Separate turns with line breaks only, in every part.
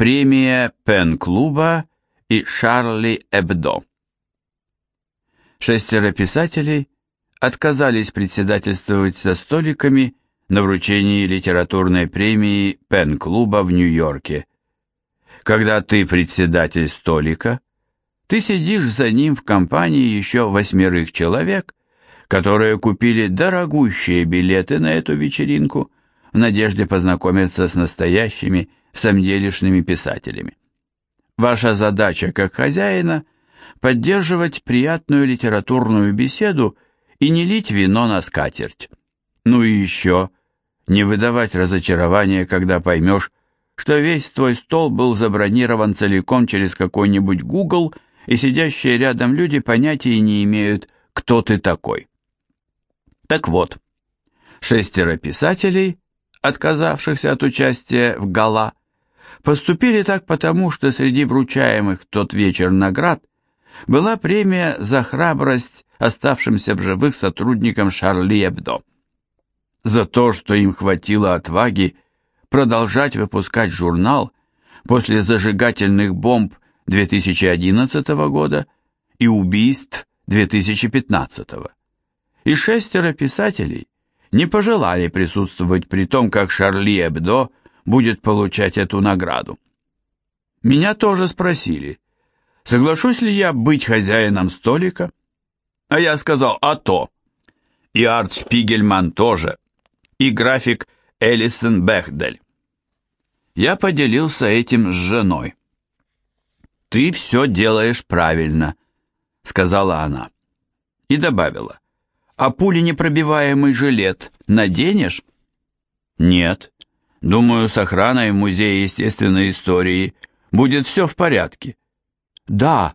Премия Пен-клуба и Шарли Эбдо. Шестеро писателей отказались председательствовать за столиками на вручении литературной премии Пен-клуба в Нью-Йорке. Когда ты председатель столика, ты сидишь за ним в компании еще восьмерых человек, которые купили дорогущие билеты на эту вечеринку в надежде познакомиться с настоящими самделишными писателями. Ваша задача как хозяина – поддерживать приятную литературную беседу и не лить вино на скатерть. Ну и еще, не выдавать разочарования, когда поймешь, что весь твой стол был забронирован целиком через какой-нибудь Google, и сидящие рядом люди понятия не имеют, кто ты такой. Так вот, шестеро писателей, отказавшихся от участия в гала, поступили так потому, что среди вручаемых в тот вечер наград была премия за храбрость оставшимся в живых сотрудникам Шарли Эбдо. За то, что им хватило отваги продолжать выпускать журнал после зажигательных бомб 2011 года и убийств 2015 года и шестеро писателей не пожелали присутствовать при том, как Шарли Эбдо будет получать эту награду. Меня тоже спросили, соглашусь ли я быть хозяином столика, а я сказал «а то». И Арт Шпигельман тоже, и график Элисон Бехдель. Я поделился этим с женой. «Ты все делаешь правильно», — сказала она. И добавила, а пуленепробиваемый жилет наденешь? Нет. Думаю, с охраной в Музее естественной истории будет все в порядке. Да,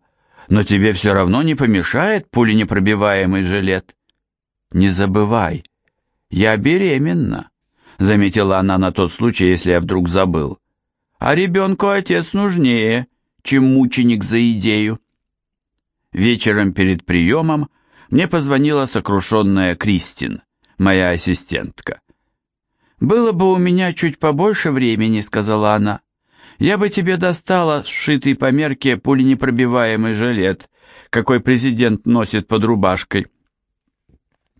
но тебе все равно не помешает пуленепробиваемый жилет. Не забывай, я беременна, заметила она на тот случай, если я вдруг забыл. А ребенку отец нужнее, чем мученик за идею. Вечером перед приемом мне позвонила сокрушенная Кристин, моя ассистентка. «Было бы у меня чуть побольше времени», — сказала она. «Я бы тебе достала сшитый по мерке пуленепробиваемый жилет, какой президент носит под рубашкой».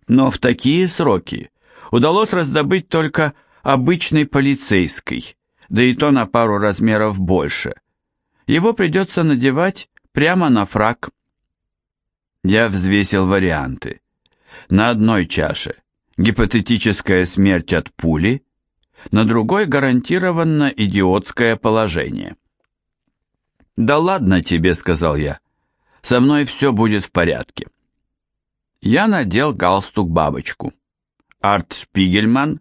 Но в такие сроки удалось раздобыть только обычный полицейский, да и то на пару размеров больше. Его придется надевать прямо на фрак. Я взвесил варианты. На одной чаше гипотетическая смерть от пули, на другой гарантированно идиотское положение. «Да ладно тебе», — сказал я, — «со мной все будет в порядке». Я надел галстук-бабочку. Арт Шпигельман,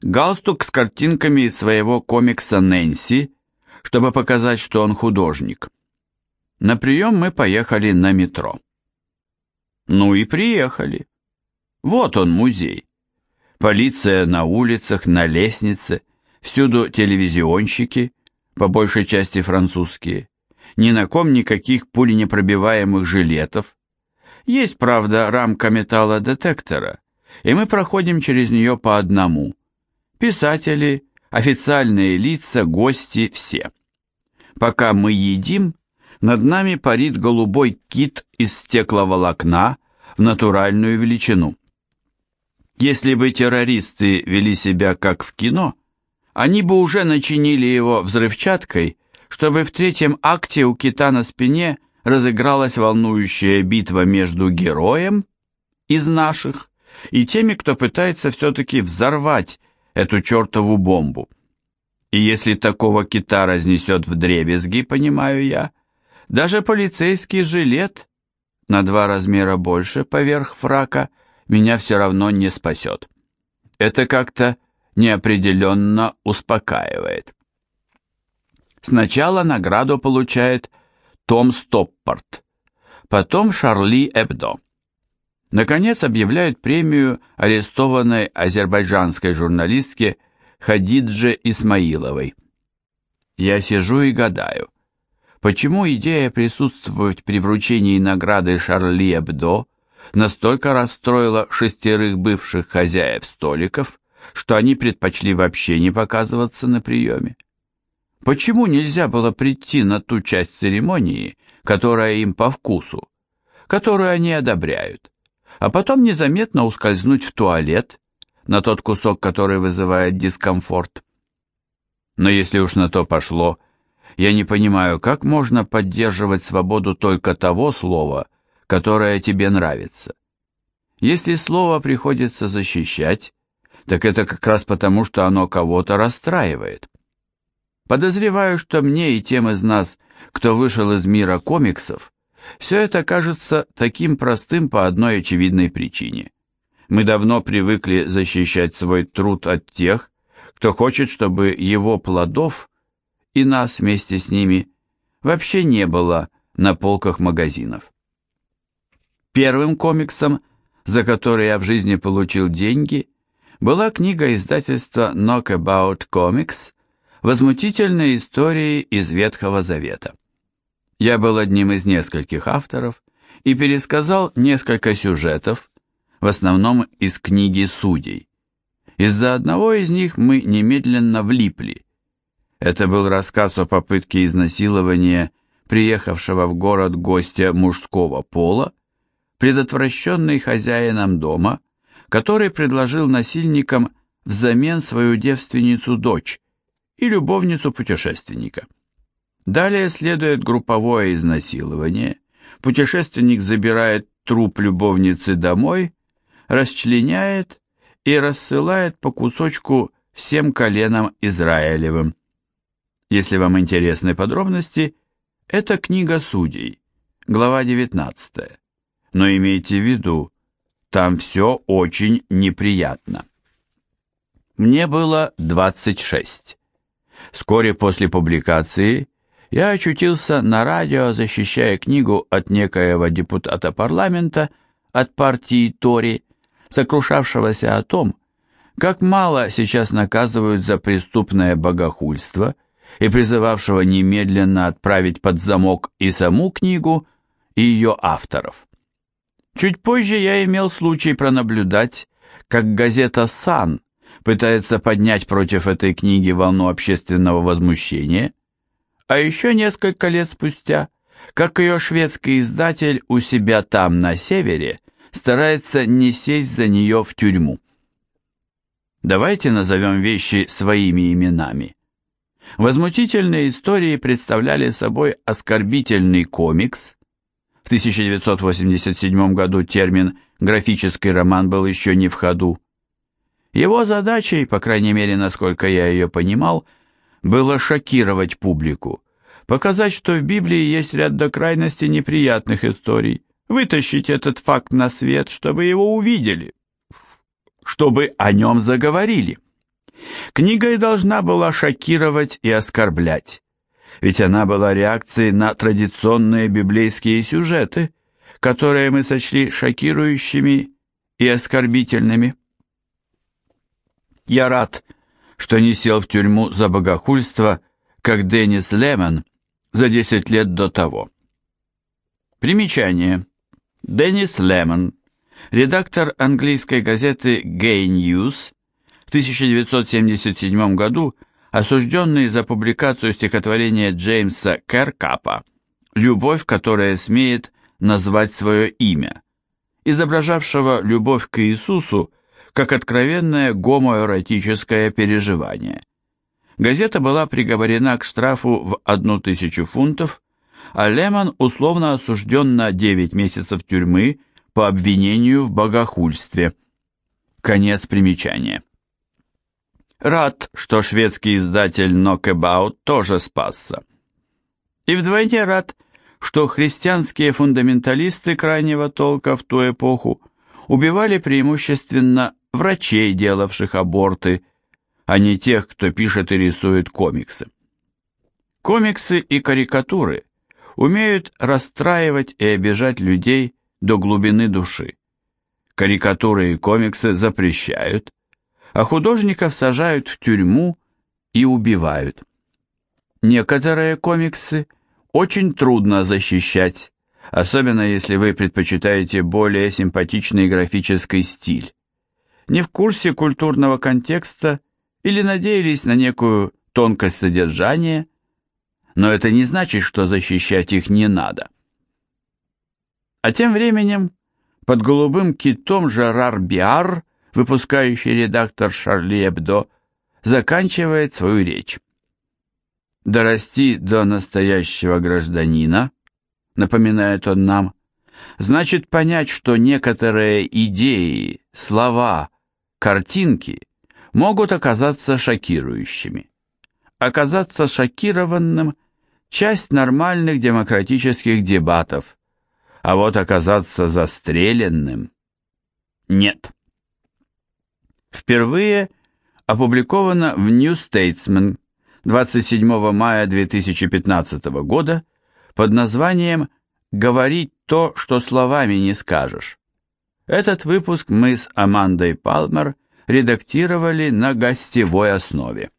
галстук с картинками из своего комикса «Нэнси», чтобы показать, что он художник. На прием мы поехали на метро. Ну и приехали. Вот он, музей. Полиция на улицах, на лестнице, всюду телевизионщики, по большей части французские. Ни на ком никаких пуленепробиваемых жилетов. Есть, правда, рамка металлодетектора, и мы проходим через нее по одному. Писатели, официальные лица, гости, все. Пока мы едим, над нами парит голубой кит из стекловолокна в натуральную величину. Если бы террористы вели себя как в кино, они бы уже начинили его взрывчаткой, чтобы в третьем акте у кита на спине разыгралась волнующая битва между героем из наших и теми, кто пытается все-таки взорвать эту чертову бомбу. И если такого кита разнесет в дребезги, понимаю я, даже полицейский жилет на два размера больше поверх фрака меня все равно не спасет. Это как-то неопределенно успокаивает. Сначала награду получает Том Стоппорт, потом Шарли Эбдо. Наконец объявляют премию арестованной азербайджанской журналистке Хадидже Исмаиловой. Я сижу и гадаю, почему идея присутствовать при вручении награды Шарли Эбдо настолько расстроила шестерых бывших хозяев столиков, что они предпочли вообще не показываться на приеме. Почему нельзя было прийти на ту часть церемонии, которая им по вкусу, которую они одобряют, а потом незаметно ускользнуть в туалет, на тот кусок, который вызывает дискомфорт? Но если уж на то пошло, я не понимаю, как можно поддерживать свободу только того слова, которое тебе нравится. Если слово приходится защищать, так это как раз потому, что оно кого-то расстраивает. Подозреваю, что мне и тем из нас, кто вышел из мира комиксов, все это кажется таким простым по одной очевидной причине. Мы давно привыкли защищать свой труд от тех, кто хочет, чтобы его плодов и нас вместе с ними вообще не было на полках магазинов. Первым комиксом, за который я в жизни получил деньги, была книга издательства Knockabout Comics «Возмутительные истории из Ветхого Завета». Я был одним из нескольких авторов и пересказал несколько сюжетов, в основном из книги судей. Из-за одного из них мы немедленно влипли. Это был рассказ о попытке изнасилования приехавшего в город гостя мужского пола, предотвращенный хозяином дома, который предложил насильникам взамен свою девственницу-дочь и любовницу путешественника. Далее следует групповое изнасилование, путешественник забирает труп любовницы домой, расчленяет и рассылает по кусочку всем коленам Израилевым. Если вам интересны подробности, это книга судей, глава 19. Но имейте в виду, там все очень неприятно. Мне было 26. Вскоре после публикации я очутился на радио, защищая книгу от некоего депутата парламента от партии Тори, сокрушавшегося о том, как мало сейчас наказывают за преступное богохульство и призывавшего немедленно отправить под замок и саму книгу, и ее авторов. Чуть позже я имел случай пронаблюдать, как газета «Сан» пытается поднять против этой книги волну общественного возмущения, а еще несколько лет спустя, как ее шведский издатель у себя там, на севере, старается не сесть за нее в тюрьму. Давайте назовем вещи своими именами. Возмутительные истории представляли собой оскорбительный комикс. В 1987 году термин «графический роман» был еще не в ходу. Его задачей, по крайней мере, насколько я ее понимал, было шокировать публику, показать, что в Библии есть ряд до крайности неприятных историй, вытащить этот факт на свет, чтобы его увидели, чтобы о нем заговорили. Книга и должна была шокировать и оскорблять, ведь она была реакцией на традиционные библейские сюжеты, которые мы сочли шокирующими и оскорбительными. Я рад, что не сел в тюрьму за богохульство, как Деннис Лемон за 10 лет до того. Примечание. Деннис Лемон, редактор английской газеты Gay News, в 1977 году осужденный за публикацию стихотворения Джеймса Керкапа «Любовь, которая смеет назвать свое имя», изображавшего любовь к Иисусу как откровенное гомоэротическое переживание. Газета была приговорена к штрафу в одну тысячу фунтов, а Лемон условно осужден на 9 месяцев тюрьмы по обвинению в богохульстве. Конец примечания. Рад, что шведский издатель Knockabout тоже спасся. И вдвойне рад, что христианские фундаменталисты крайнего толка в ту эпоху убивали преимущественно врачей, делавших аборты, а не тех, кто пишет и рисует комиксы. Комиксы и карикатуры умеют расстраивать и обижать людей до глубины души. Карикатуры и комиксы запрещают, а художников сажают в тюрьму и убивают. Некоторые комиксы очень трудно защищать, особенно если вы предпочитаете более симпатичный графический стиль. Не в курсе культурного контекста или надеялись на некую тонкость содержания, но это не значит, что защищать их не надо. А тем временем под голубым китом Жерар Биар, выпускающий редактор Шарли Эбдо, заканчивает свою речь. «Дорасти до настоящего гражданина», напоминает он нам, значит понять, что некоторые идеи, слова, картинки могут оказаться шокирующими. Оказаться шокированным – часть нормальных демократических дебатов, а вот оказаться застреленным – нет. Впервые опубликовано в New Statesman 27 мая 2015 года под названием «Говорить то, что словами не скажешь». Этот выпуск мы с Амандой Палмер редактировали на гостевой основе.